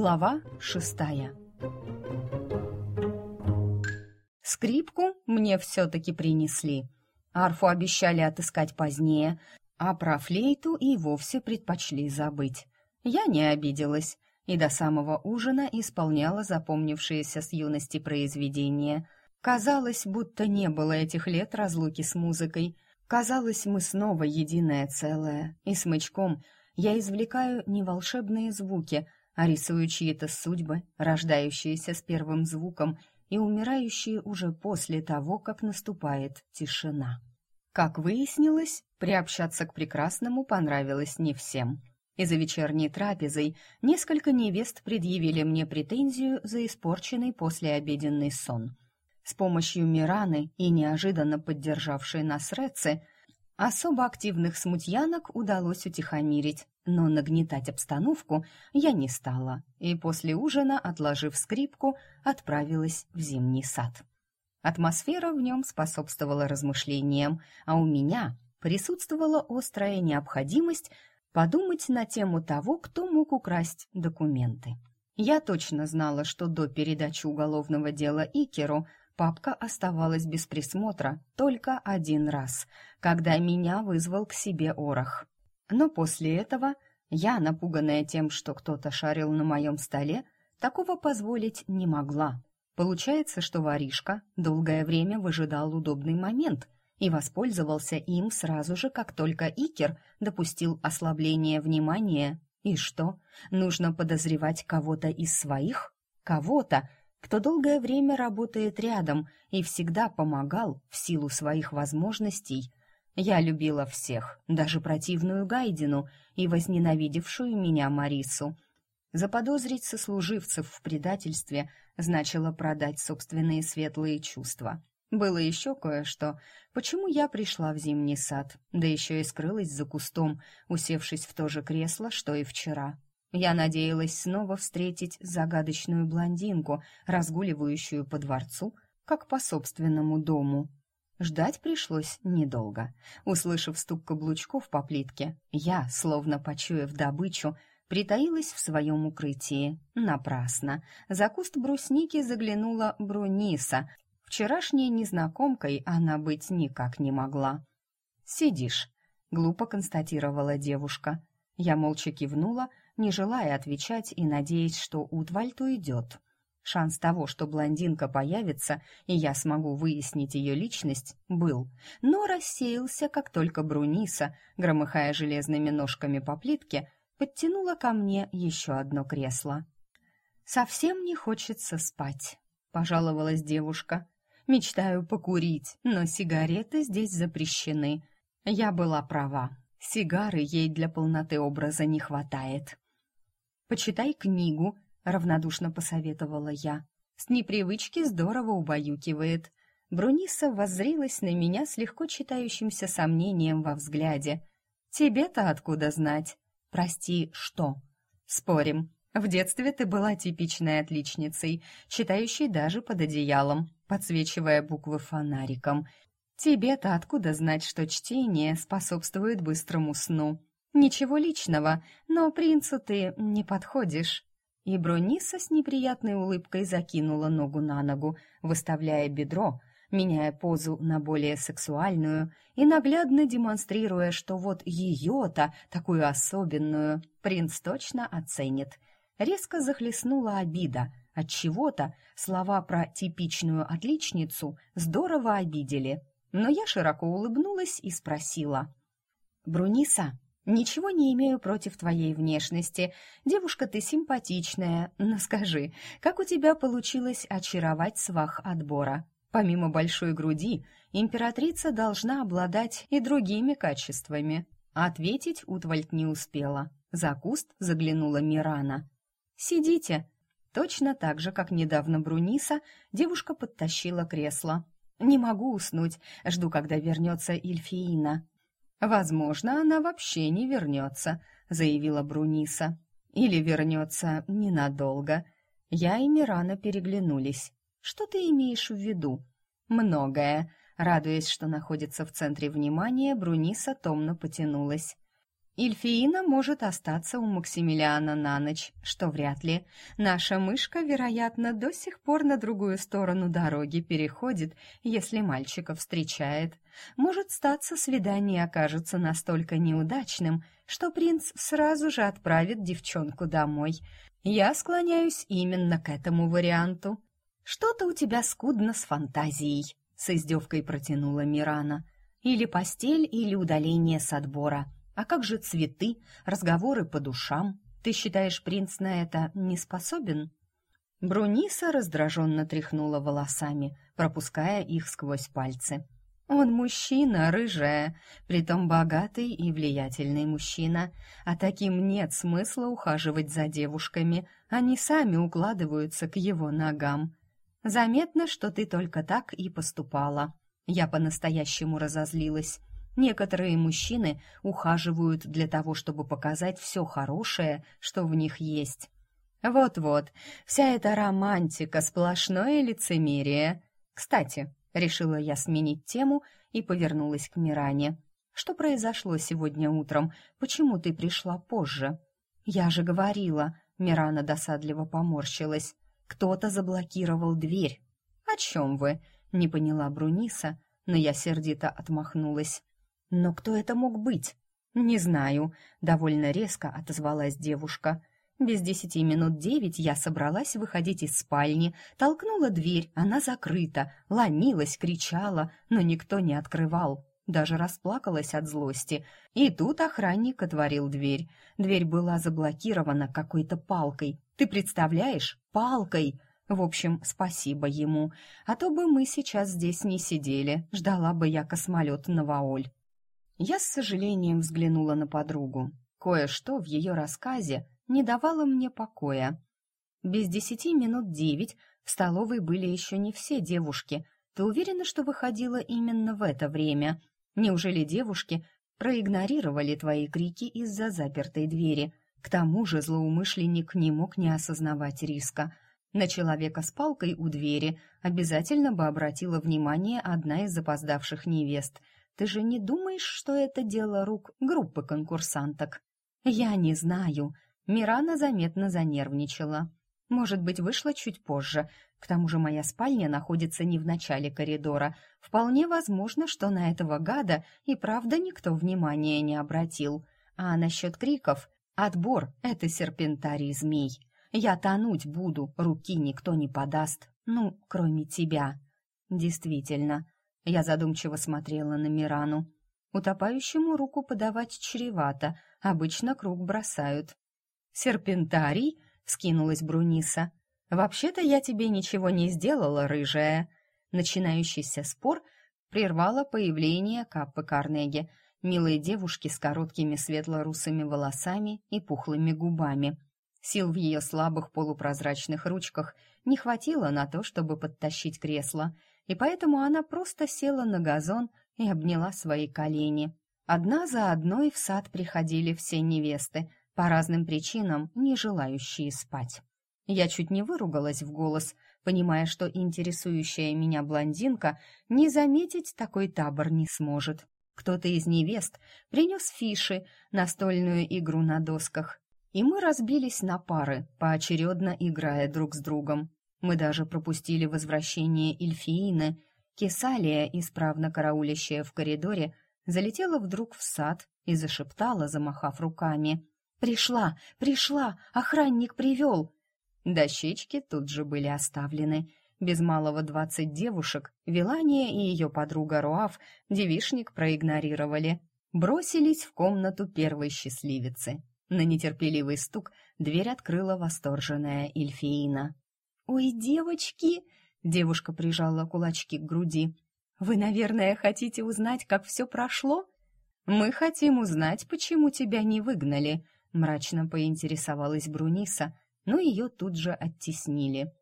Глава шестая Скрипку мне все-таки принесли. Арфу обещали отыскать позднее, а про флейту и вовсе предпочли забыть. Я не обиделась и до самого ужина исполняла запомнившиеся с юности произведения. Казалось, будто не было этих лет разлуки с музыкой. Казалось, мы снова единое целое, и смычком я извлекаю не волшебные звуки, а рисую чьи-то судьбы, рождающиеся с первым звуком и умирающие уже после того, как наступает тишина. Как выяснилось, приобщаться к прекрасному понравилось не всем. И за вечерней трапезой несколько невест предъявили мне претензию за испорченный послеобеденный сон. С помощью Мираны и неожиданно поддержавшей нас Рецы особо активных смутьянок удалось утихомирить, но нагнетать обстановку я не стала, и после ужина, отложив скрипку, отправилась в зимний сад. Атмосфера в нем способствовала размышлениям, а у меня присутствовала острая необходимость подумать на тему того, кто мог украсть документы. Я точно знала, что до передачи уголовного дела Икеру папка оставалась без присмотра только один раз, когда меня вызвал к себе Орах. Но после этого я, напуганная тем, что кто-то шарил на моем столе, такого позволить не могла. Получается, что воришка долгое время выжидал удобный момент и воспользовался им сразу же, как только Икер допустил ослабление внимания. И что? Нужно подозревать кого-то из своих? Кого-то, кто долгое время работает рядом и всегда помогал в силу своих возможностей. Я любила всех, даже противную Гайдину и возненавидевшую меня Марису — Заподозрить сослуживцев в предательстве значило продать собственные светлые чувства. Было еще кое-что, почему я пришла в зимний сад, да еще и скрылась за кустом, усевшись в то же кресло, что и вчера. Я надеялась снова встретить загадочную блондинку, разгуливающую по дворцу, как по собственному дому. Ждать пришлось недолго. Услышав стук каблучков по плитке, я, словно почуяв добычу, притаилась в своем укрытии. Напрасно. За куст брусники заглянула Бруниса. Вчерашней незнакомкой она быть никак не могла. «Сидишь», — глупо констатировала девушка. Я молча кивнула, не желая отвечать и надеясь, что Утвальд уйдет. Шанс того, что блондинка появится, и я смогу выяснить ее личность, был, но рассеялся, как только Бруниса, громыхая железными ножками по плитке, подтянула ко мне еще одно кресло. «Совсем не хочется спать», — пожаловалась девушка. «Мечтаю покурить, но сигареты здесь запрещены. Я была права. Сигары ей для полноты образа не хватает». «Почитай книгу», — равнодушно посоветовала я. «С непривычки здорово убаюкивает». Бруниса воззрилась на меня с легко читающимся сомнением во взгляде. «Тебе-то откуда знать?» «Прости, что?» «Спорим. В детстве ты была типичной отличницей, читающей даже под одеялом, подсвечивая буквы фонариком. Тебе-то откуда знать, что чтение способствует быстрому сну? Ничего личного, но принцу ты не подходишь». И Брониса с неприятной улыбкой закинула ногу на ногу, выставляя бедро, меняя позу на более сексуальную и наглядно демонстрируя, что вот ее-то, такую особенную, принц точно оценит. Резко захлестнула обида. От чего-то слова про типичную отличницу здорово обидели. Но я широко улыбнулась и спросила: "Бруниса, Ничего не имею против твоей внешности. Девушка ты симпатичная, но скажи, как у тебя получилось очаровать свах отбора? Помимо большой груди, императрица должна обладать и другими качествами. Ответить Утвальд не успела. За куст заглянула Мирана. «Сидите!» Точно так же, как недавно Бруниса, девушка подтащила кресло. «Не могу уснуть, жду, когда вернется Ильфиина». «Возможно, она вообще не вернется», — заявила Бруниса. «Или вернется ненадолго». Я и Мирана переглянулись. Что ты имеешь в виду? Многое. Радуясь, что находится в центре внимания, Бруниса томно потянулась. Ильфиина может остаться у Максимилиана на ночь, что вряд ли. Наша мышка, вероятно, до сих пор на другую сторону дороги переходит, если мальчика встречает. Может статься, свидание окажется настолько неудачным, что принц сразу же отправит девчонку домой. Я склоняюсь именно к этому варианту. Что-то у тебя скудно с фантазией, с издевкой протянула Мирана. Или постель, или удаление с отбора. А как же цветы, разговоры по душам? Ты считаешь, принц на это не способен? Бруниса раздраженно тряхнула волосами, пропуская их сквозь пальцы. Он мужчина, рыжая, притом богатый и влиятельный мужчина, а таким нет смысла ухаживать за девушками, они сами укладываются к его ногам. Заметно, что ты только так и поступала. Я по-настоящему разозлилась. Некоторые мужчины ухаживают для того, чтобы показать все хорошее, что в них есть. Вот-вот, вся эта романтика, сплошное лицемерие. Кстати, решила я сменить тему и повернулась к Миране. Что произошло сегодня утром? Почему ты пришла позже? Я же говорила, Мирана досадливо поморщилась. Кто-то заблокировал дверь. О чем вы? Не поняла Бруниса, но я сердито отмахнулась. Но кто это мог быть? Не знаю, довольно резко отозвалась девушка. Без десяти минут девять я собралась выходить из спальни, толкнула дверь, она закрыта, ломилась, кричала, но никто не открывал. Даже расплакалась от злости. И тут охранник отворил дверь. Дверь была заблокирована какой-то палкой. Ты представляешь? Палкой! В общем, спасибо ему. А то бы мы сейчас здесь не сидели. Ждала бы я космолет Новаоль. Я с сожалением взглянула на подругу. Кое-что в ее рассказе не давало мне покоя. Без десяти минут девять в столовой были еще не все девушки. Ты уверена, что выходила именно в это время? Неужели девушки проигнорировали твои крики из-за запертой двери? К тому же злоумышленник не мог не осознавать риска. На человека с палкой у двери обязательно бы обратила внимание одна из запоздавших невест — ты же не думаешь, что это дело рук группы конкурсанток? Я не знаю. Мирана заметно занервничала. Может быть, вышла чуть позже. К тому же моя спальня находится не в начале коридора. Вполне возможно, что на этого гада и правда никто внимания не обратил. А насчет криков «Отбор — это серпентарий змей». Я тонуть буду, руки никто не подаст. Ну, кроме тебя. Действительно, я задумчиво смотрела на Мирану. Утопающему руку подавать чревато, обычно круг бросают. «Серпентарий?» — вскинулась Бруниса. «Вообще-то я тебе ничего не сделала, рыжая». Начинающийся спор прервало появление Каппы Карнеги, милой девушки с короткими светло-русыми волосами и пухлыми губами. Сил в ее слабых полупрозрачных ручках не хватило на то, чтобы подтащить кресло — и поэтому она просто села на газон и обняла свои колени. Одна за одной в сад приходили все невесты, по разным причинам не желающие спать. Я чуть не выругалась в голос, понимая, что интересующая меня блондинка не заметить такой табор не сможет. Кто-то из невест принес фиши, настольную игру на досках, и мы разбились на пары, поочередно играя друг с другом. Мы даже пропустили возвращение Эльфиины. Кесалия, исправно караулящая в коридоре, залетела вдруг в сад и зашептала, замахав руками. «Пришла! Пришла! Охранник привел!» Дощечки тут же были оставлены. Без малого двадцать девушек Вилания и ее подруга Руав девишник проигнорировали. Бросились в комнату первой счастливицы. На нетерпеливый стук дверь открыла восторженная Эльфиина. «Ой, девочки!» — девушка прижала кулачки к груди. «Вы, наверное, хотите узнать, как все прошло?» «Мы хотим узнать, почему тебя не выгнали», — мрачно поинтересовалась Бруниса, но ее тут же оттеснили.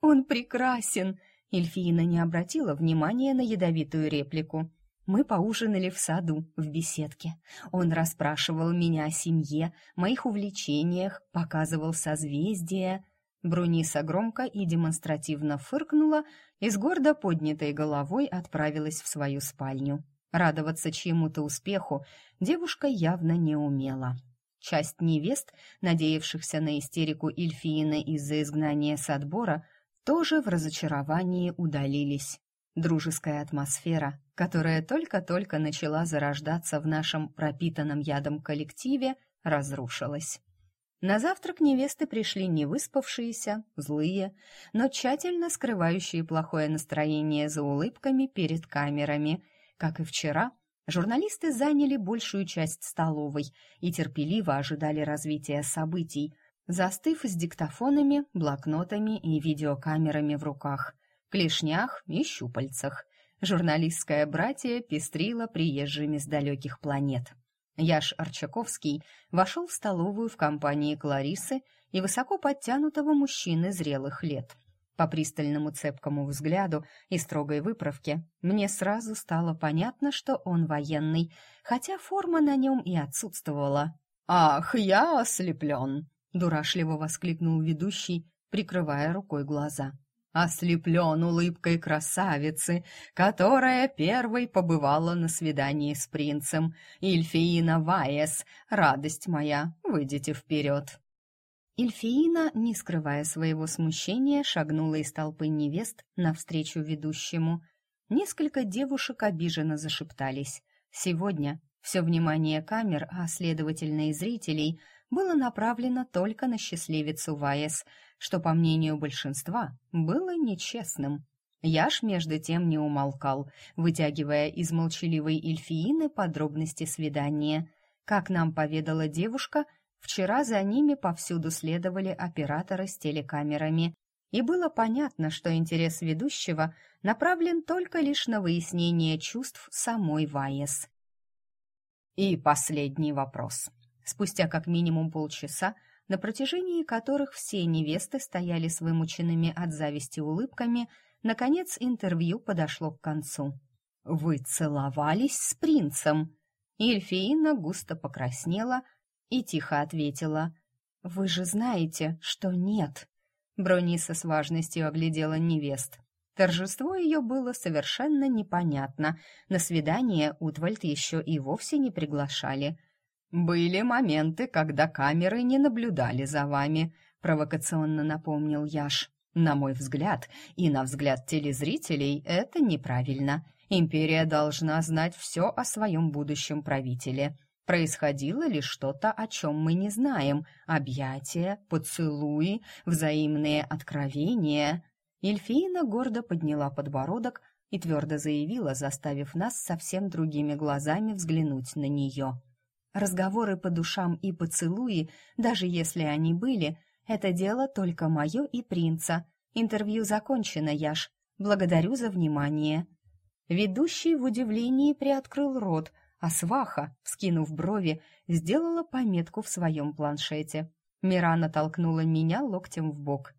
«Он прекрасен!» — Эльфиина не обратила внимания на ядовитую реплику. Мы поужинали в саду, в беседке. Он расспрашивал меня о семье, моих увлечениях, показывал созвездия. Бруниса громко и демонстративно фыркнула и с гордо поднятой головой отправилась в свою спальню. Радоваться чьему-то успеху девушка явно не умела. Часть невест, надеявшихся на истерику Ильфиины из-за изгнания с отбора, тоже в разочаровании удалились. Дружеская атмосфера, которая только-только начала зарождаться в нашем пропитанном ядом коллективе, разрушилась. На завтрак невесты пришли не выспавшиеся, злые, но тщательно скрывающие плохое настроение за улыбками перед камерами. Как и вчера, журналисты заняли большую часть столовой и терпеливо ожидали развития событий, застыв с диктофонами, блокнотами и видеокамерами в руках, клешнях и щупальцах. Журналистское братье пестрило приезжими с далеких планет. Яш Арчаковский вошел в столовую в компании Кларисы и высоко подтянутого мужчины зрелых лет. По пристальному цепкому взгляду и строгой выправке мне сразу стало понятно, что он военный, хотя форма на нем и отсутствовала. «Ах, я ослеплен!» — дурашливо воскликнул ведущий, прикрывая рукой глаза ослеплен улыбкой красавицы, которая первой побывала на свидании с принцем. Ильфиина Ваес, радость моя, выйдите вперед!» Ильфиина, не скрывая своего смущения, шагнула из толпы невест навстречу ведущему. Несколько девушек обиженно зашептались. Сегодня все внимание камер, а следовательно и зрителей, было направлено только на счастливицу Ваес, что, по мнению большинства, было нечестным. Яш, между тем, не умолкал, вытягивая из молчаливой эльфиины подробности свидания. Как нам поведала девушка, вчера за ними повсюду следовали операторы с телекамерами, и было понятно, что интерес ведущего направлен только лишь на выяснение чувств самой Ваес. И последний вопрос. Спустя как минимум полчаса, на протяжении которых все невесты стояли с вымученными от зависти улыбками, наконец интервью подошло к концу. «Вы целовались с принцем?» Эльфиина густо покраснела и тихо ответила. «Вы же знаете, что нет». Брониса с важностью оглядела невест. Торжество ее было совершенно непонятно. На свидание Утвальд еще и вовсе не приглашали. «Были моменты, когда камеры не наблюдали за вами», — провокационно напомнил Яш. «На мой взгляд и на взгляд телезрителей это неправильно. Империя должна знать все о своем будущем правителе. Происходило ли что-то, о чем мы не знаем? Объятия, поцелуи, взаимные откровения?» Эльфийна гордо подняла подбородок и твердо заявила, заставив нас совсем другими глазами взглянуть на нее. Разговоры по душам и поцелуи, даже если они были, это дело только мое и принца. Интервью закончено, Яш. Благодарю за внимание. Ведущий в удивлении приоткрыл рот, а сваха, вскинув брови, сделала пометку в своем планшете. Мирана толкнула меня локтем в бок.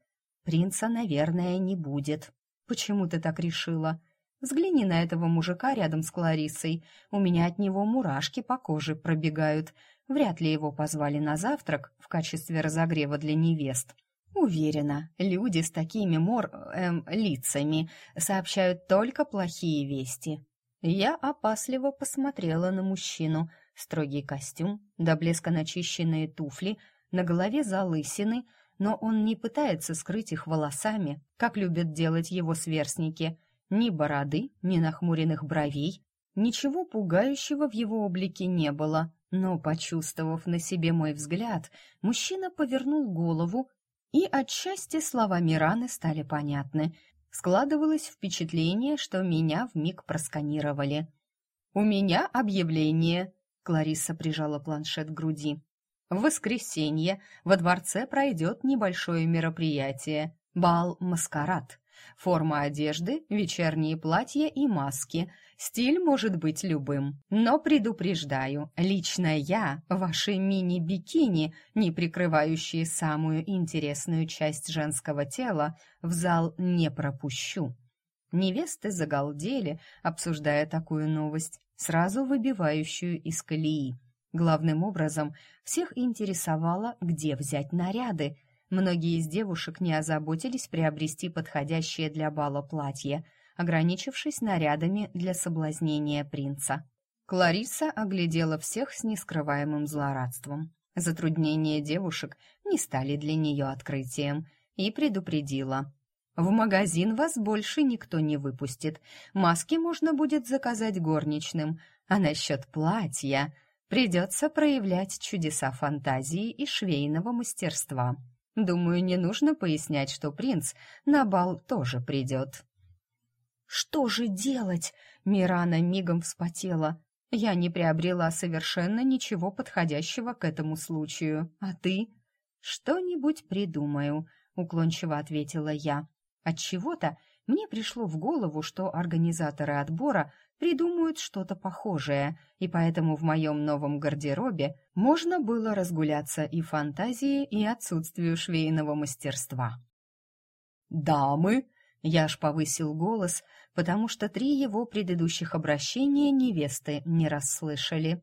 Принца, наверное, не будет. Почему ты так решила? Взгляни на этого мужика рядом с Клариссой. У меня от него мурашки по коже пробегают. Вряд ли его позвали на завтрак в качестве разогрева для невест. Уверена, люди с такими мор... Эм, лицами сообщают только плохие вести. Я опасливо посмотрела на мужчину. Строгий костюм, до блеска начищенные туфли, на голове залысины, но он не пытается скрыть их волосами, как любят делать его сверстники — ни бороды, ни нахмуренных бровей, ничего пугающего в его облике не было, но, почувствовав на себе мой взгляд, мужчина повернул голову, и от счастья слова Мираны стали понятны. Складывалось впечатление, что меня вмиг просканировали. «У меня объявление», — Клариса прижала планшет к груди. «В воскресенье во дворце пройдет небольшое мероприятие — бал-маскарад. Форма одежды, вечерние платья и маски. Стиль может быть любым. Но предупреждаю, лично я ваши мини-бикини, не прикрывающие самую интересную часть женского тела, в зал не пропущу. Невесты загалдели, обсуждая такую новость, сразу выбивающую из колеи. Главным образом всех интересовало, где взять наряды, Многие из девушек не озаботились приобрести подходящее для бала платье, ограничившись нарядами для соблазнения принца. Клариса оглядела всех с нескрываемым злорадством. Затруднения девушек не стали для нее открытием и предупредила. «В магазин вас больше никто не выпустит. Маски можно будет заказать горничным, а насчет платья придется проявлять чудеса фантазии и швейного мастерства. Думаю, не нужно пояснять, что принц на бал тоже придет». «Что же делать?» — Мирана мигом вспотела. Я не приобрела совершенно ничего подходящего к этому случаю. А ты? Что-нибудь придумаю, уклончиво ответила я. От чего-то мне пришло в голову, что организаторы отбора придумают что-то похожее, и поэтому в моем новом гардеробе можно было разгуляться и фантазии, и отсутствию швейного мастерства. «Дамы!» Я аж повысил голос, потому что три его предыдущих обращения невесты не расслышали.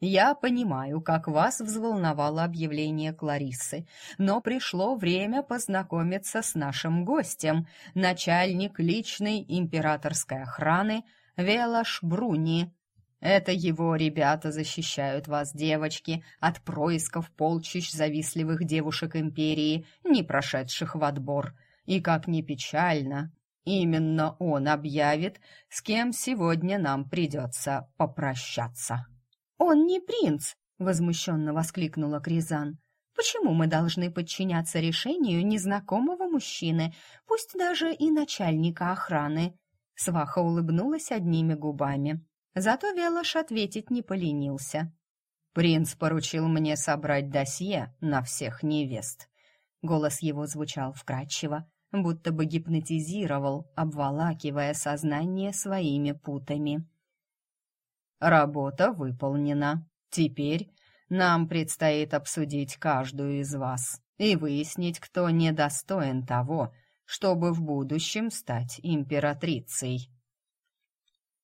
«Я понимаю, как вас взволновало объявление Клариссы, но пришло время познакомиться с нашим гостем, начальник личной императорской охраны Велаш Бруни. Это его ребята защищают вас, девочки, от происков полчищ завистливых девушек империи, не прошедших в отбор». И, как ни печально, именно он объявит, с кем сегодня нам придется попрощаться. «Он не принц!» — возмущенно воскликнула Кризан. «Почему мы должны подчиняться решению незнакомого мужчины, пусть даже и начальника охраны?» Сваха улыбнулась одними губами. Зато Велош ответить не поленился. «Принц поручил мне собрать досье на всех невест». Голос его звучал вкрадчиво, будто бы гипнотизировал, обволакивая сознание своими путами. «Работа выполнена. Теперь нам предстоит обсудить каждую из вас и выяснить, кто недостоин того, чтобы в будущем стать императрицей».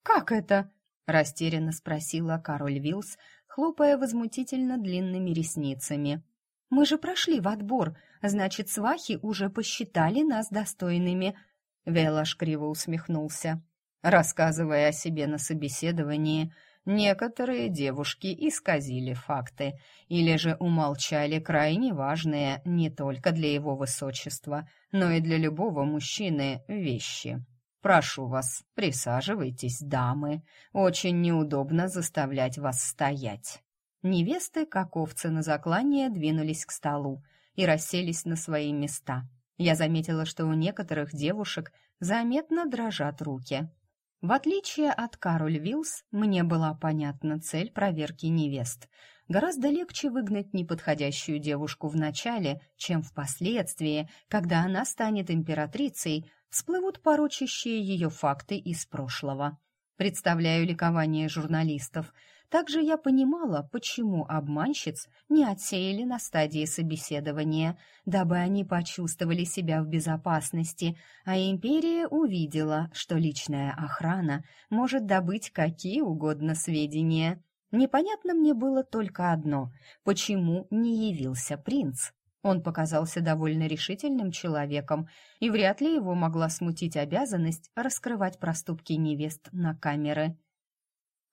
«Как это?» — растерянно спросила король Вилс, хлопая возмутительно длинными ресницами. Мы же прошли в отбор, значит, свахи уже посчитали нас достойными. Велаш криво усмехнулся. Рассказывая о себе на собеседовании, некоторые девушки исказили факты или же умолчали крайне важные не только для его высочества, но и для любого мужчины вещи. Прошу вас, присаживайтесь, дамы. Очень неудобно заставлять вас стоять. Невесты, как овцы на заклание, двинулись к столу и расселись на свои места. Я заметила, что у некоторых девушек заметно дрожат руки. В отличие от Кароль Вилс, мне была понятна цель проверки невест. Гораздо легче выгнать неподходящую девушку в начале, чем впоследствии, когда она станет императрицей, всплывут порочащие ее факты из прошлого. Представляю ликование журналистов – также я понимала, почему обманщиц не отсеяли на стадии собеседования, дабы они почувствовали себя в безопасности, а империя увидела, что личная охрана может добыть какие угодно сведения. Непонятно мне было только одно — почему не явился принц? Он показался довольно решительным человеком, и вряд ли его могла смутить обязанность раскрывать проступки невест на камеры.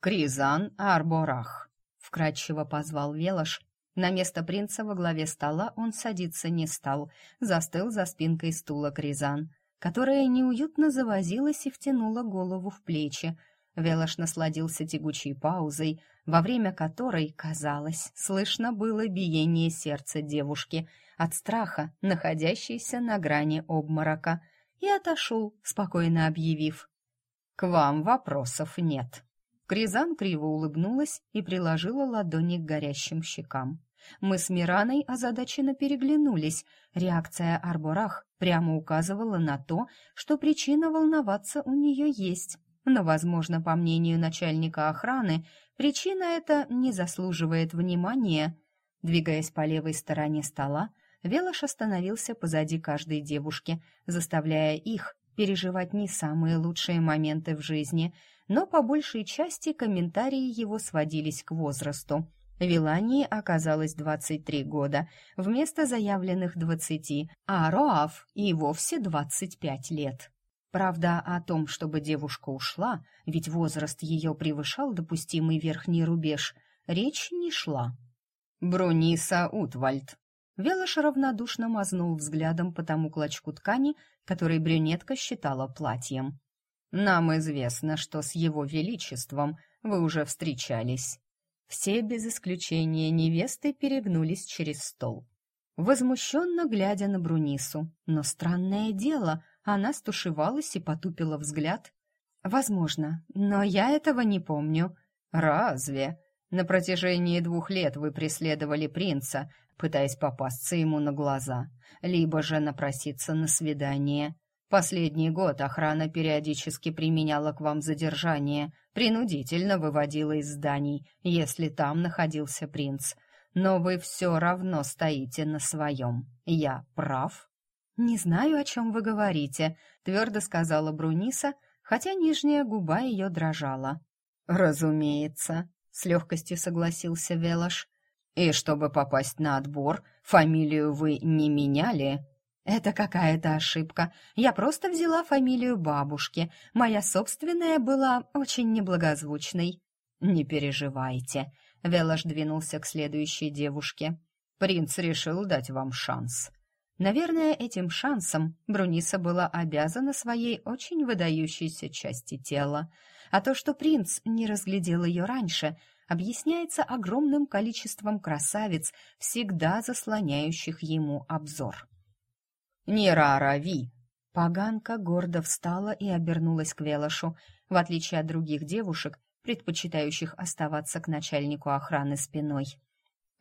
«Кризан Арборах», — вкратчиво позвал Велош. На место принца во главе стола он садиться не стал, застыл за спинкой стула Кризан, которая неуютно завозилась и втянула голову в плечи. Велош насладился тягучей паузой, во время которой, казалось, слышно было биение сердца девушки от страха, находящейся на грани обморока, и отошел, спокойно объявив «К вам вопросов нет». Кризан криво улыбнулась и приложила ладони к горящим щекам. Мы с Мираной озадаченно переглянулись. Реакция Арборах прямо указывала на то, что причина волноваться у нее есть. Но, возможно, по мнению начальника охраны, причина эта не заслуживает внимания. Двигаясь по левой стороне стола, Велош остановился позади каждой девушки, заставляя их переживать не самые лучшие моменты в жизни — но по большей части комментарии его сводились к возрасту. Вилании оказалось 23 года вместо заявленных 20, а Роав и вовсе 25 лет. Правда, о том, чтобы девушка ушла, ведь возраст ее превышал допустимый верхний рубеж, речь не шла. «Бруниса Утвальд». Велош равнодушно мазнул взглядом по тому клочку ткани, который брюнетка считала платьем. «Нам известно, что с его величеством вы уже встречались». Все без исключения невесты перегнулись через стол возмущенно глядя на Брунису. Но странное дело, она стушевалась и потупила взгляд. «Возможно, но я этого не помню». «Разве? На протяжении двух лет вы преследовали принца, пытаясь попасться ему на глаза, либо же напроситься на свидание. Последний год охрана периодически применяла к вам задержание, принудительно выводила из зданий, если там находился принц но вы все равно стоите на своем. Я прав?» «Не знаю, о чем вы говорите», — твердо сказала Бруниса, хотя нижняя губа ее дрожала. «Разумеется», — с легкостью согласился Велош. «И чтобы попасть на отбор, фамилию вы не меняли?» «Это какая-то ошибка. Я просто взяла фамилию бабушки. Моя собственная была очень неблагозвучной». «Не переживайте», Велаш двинулся к следующей девушке. «Принц решил дать вам шанс». Наверное, этим шансом Бруниса была обязана своей очень выдающейся части тела. А то, что принц не разглядел ее раньше, объясняется огромным количеством красавиц, всегда заслоняющих ему обзор. «Нерара Ви!» Поганка гордо встала и обернулась к Велошу. В отличие от других девушек, предпочитающих оставаться к начальнику охраны спиной.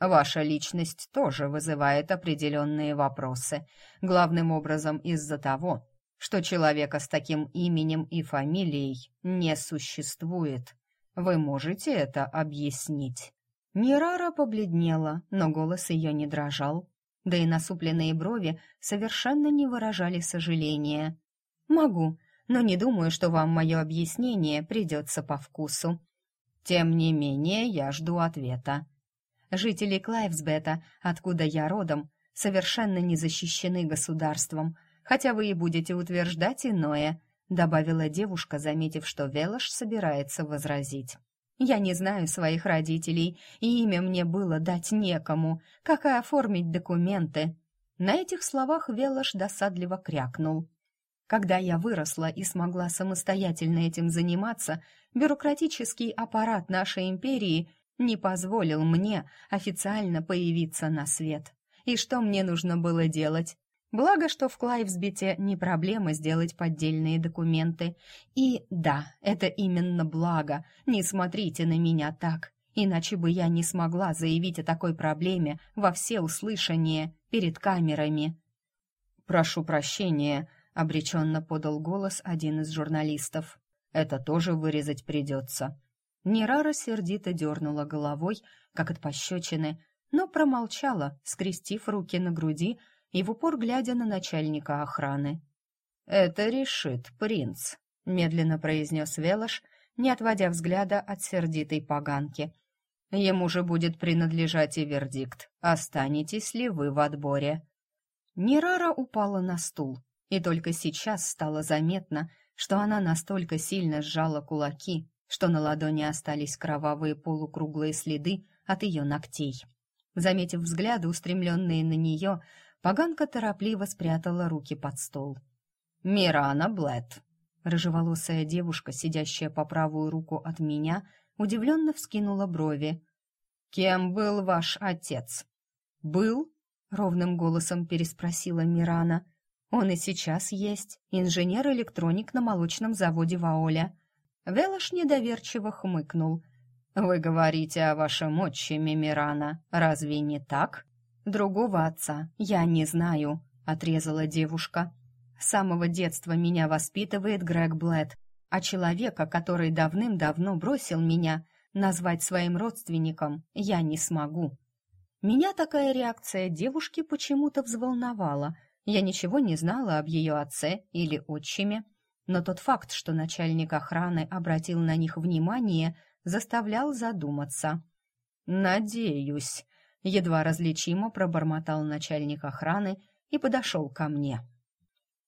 Ваша личность тоже вызывает определенные вопросы, главным образом из-за того, что человека с таким именем и фамилией не существует. Вы можете это объяснить?» Мирара побледнела, но голос ее не дрожал, да и насупленные брови совершенно не выражали сожаления. «Могу, но не думаю, что вам мое объяснение придется по вкусу. Тем не менее, я жду ответа. Жители Клайвсбета, откуда я родом, совершенно не защищены государством, хотя вы и будете утверждать иное», добавила девушка, заметив, что Велош собирается возразить. «Я не знаю своих родителей, и имя мне было дать некому, как и оформить документы». На этих словах Велош досадливо крякнул. Когда я выросла и смогла самостоятельно этим заниматься, бюрократический аппарат нашей империи не позволил мне официально появиться на свет. И что мне нужно было делать? Благо, что в Клайвсбите не проблема сделать поддельные документы. И да, это именно благо. Не смотрите на меня так, иначе бы я не смогла заявить о такой проблеме во всеуслышание перед камерами. «Прошу прощения», — обреченно подал голос один из журналистов. «Это тоже вырезать придется». Нерара сердито дернула головой, как от пощечины, но промолчала, скрестив руки на груди и в упор глядя на начальника охраны. «Это решит принц», — медленно произнес Велош, не отводя взгляда от сердитой поганки. «Ему же будет принадлежать и вердикт, останетесь ли вы в отборе». Нерара упала на стул, и только сейчас стало заметно, что она настолько сильно сжала кулаки, что на ладони остались кровавые полукруглые следы от ее ногтей. Заметив взгляды, устремленные на нее, поганка торопливо спрятала руки под стол. «Мирана Блэт!» Рыжеволосая девушка, сидящая по правую руку от меня, удивленно вскинула брови. «Кем был ваш отец?» «Был?» — ровным голосом переспросила Мирана. Он и сейчас есть, инженер-электроник на молочном заводе Ваоля. Велош недоверчиво хмыкнул. «Вы говорите о вашем отчиме Мирана, разве не так?» «Другого отца я не знаю», — отрезала девушка. «С самого детства меня воспитывает Грег Блэд, а человека, который давным-давно бросил меня, назвать своим родственником я не смогу». Меня такая реакция девушки почему-то взволновала — я ничего не знала об ее отце или отчиме, но тот факт, что начальник охраны обратил на них внимание, заставлял задуматься. «Надеюсь», — едва различимо пробормотал начальник охраны и подошел ко мне.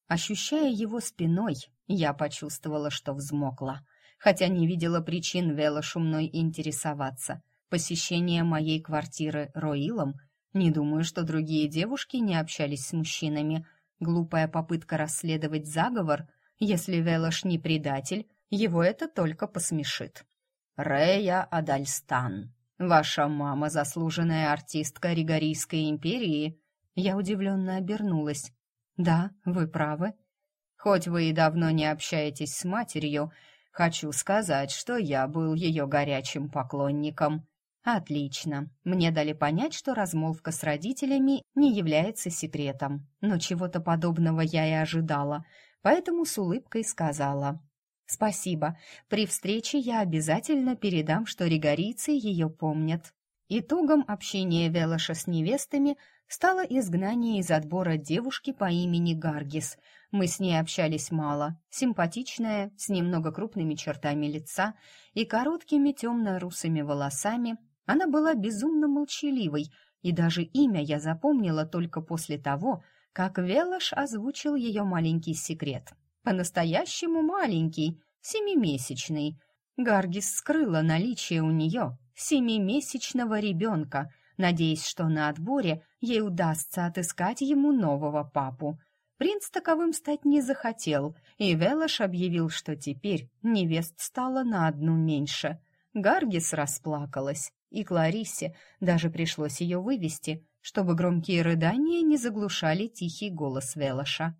Ощущая его спиной, Я почувствовала, что взмокла, хотя не видела причин Велошу мной интересоваться. Посещение моей квартиры Роилом? Не думаю, что другие девушки не общались с мужчинами. Глупая попытка расследовать заговор? Если Велош не предатель, его это только посмешит. Рея Адальстан. Ваша мама заслуженная артистка Ригорийской империи. Я удивленно обернулась. Да, вы правы. Хоть вы и давно не общаетесь с матерью, хочу сказать, что я был ее горячим поклонником. Отлично. Мне дали понять, что размолвка с родителями не является секретом. Но чего-то подобного я и ожидала, поэтому с улыбкой сказала: «Спасибо. При встрече я обязательно передам, что ригорийцы ее помнят». Итогом общения Велоша с невестами стало изгнание из отбора девушки по имени Гаргис. Мы с ней общались мало. Симпатичная, с немного крупными чертами лица и короткими темно-русыми волосами, она была безумно молчаливой, и даже имя я запомнила только после того, как Велош озвучил ее маленький секрет — по-настоящему маленький, семимесячный. Гаргис скрыла наличие у нее семимесячного ребенка, надеясь, что на отборе ей удастся отыскать ему нового папу. Принц таковым стать не захотел, и Велош объявил, что теперь невест стало на одну меньше. Гаргис расплакалась, и Кларисе даже пришлось ее вывести, чтобы громкие рыдания не заглушали тихий голос Велоша.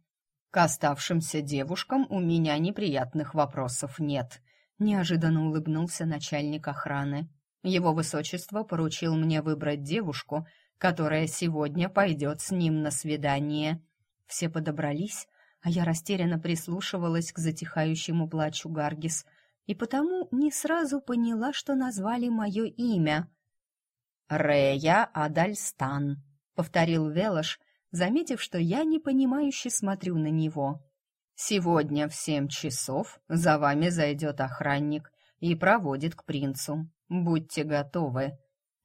К оставшимся девушкам у меня неприятных вопросов нет, неожиданно улыбнулся начальник охраны. Его высочество поручил мне выбрать девушку, которая сегодня пойдет с ним на свидание. Все подобрались, а я растерянно прислушивалась к затихающему плачу Гаргис и потому не сразу поняла, что назвали мое имя. «Рея Адальстан», — повторил Велош, заметив, что я непонимающе смотрю на него. «Сегодня в семь часов за вами зайдет охранник и проводит к принцу. Будьте готовы».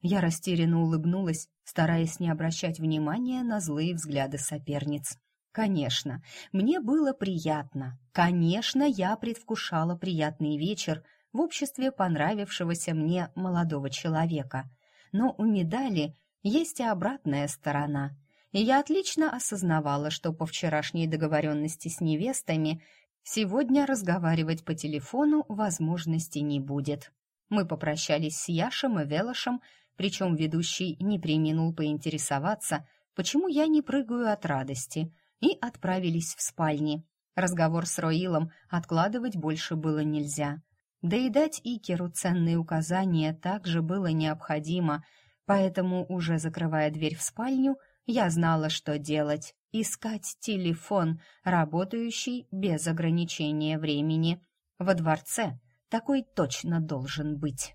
Я растерянно улыбнулась, стараясь не обращать внимания на злые взгляды соперниц. Конечно, мне было приятно. Конечно, я предвкушала приятный вечер в обществе понравившегося мне молодого человека. Но у медали есть и обратная сторона — и я отлично осознавала, что по вчерашней договоренности с невестами сегодня разговаривать по телефону возможности не будет. Мы попрощались с Яшем и Велошем, причем ведущий не преминул поинтересоваться, почему я не прыгаю от радости, и отправились в спальни. Разговор с Роилом откладывать больше было нельзя. Да и дать Икеру ценные указания также было необходимо, поэтому, уже закрывая дверь в спальню, я знала, что делать. Искать телефон, работающий без ограничения времени. Во дворце такой точно должен быть.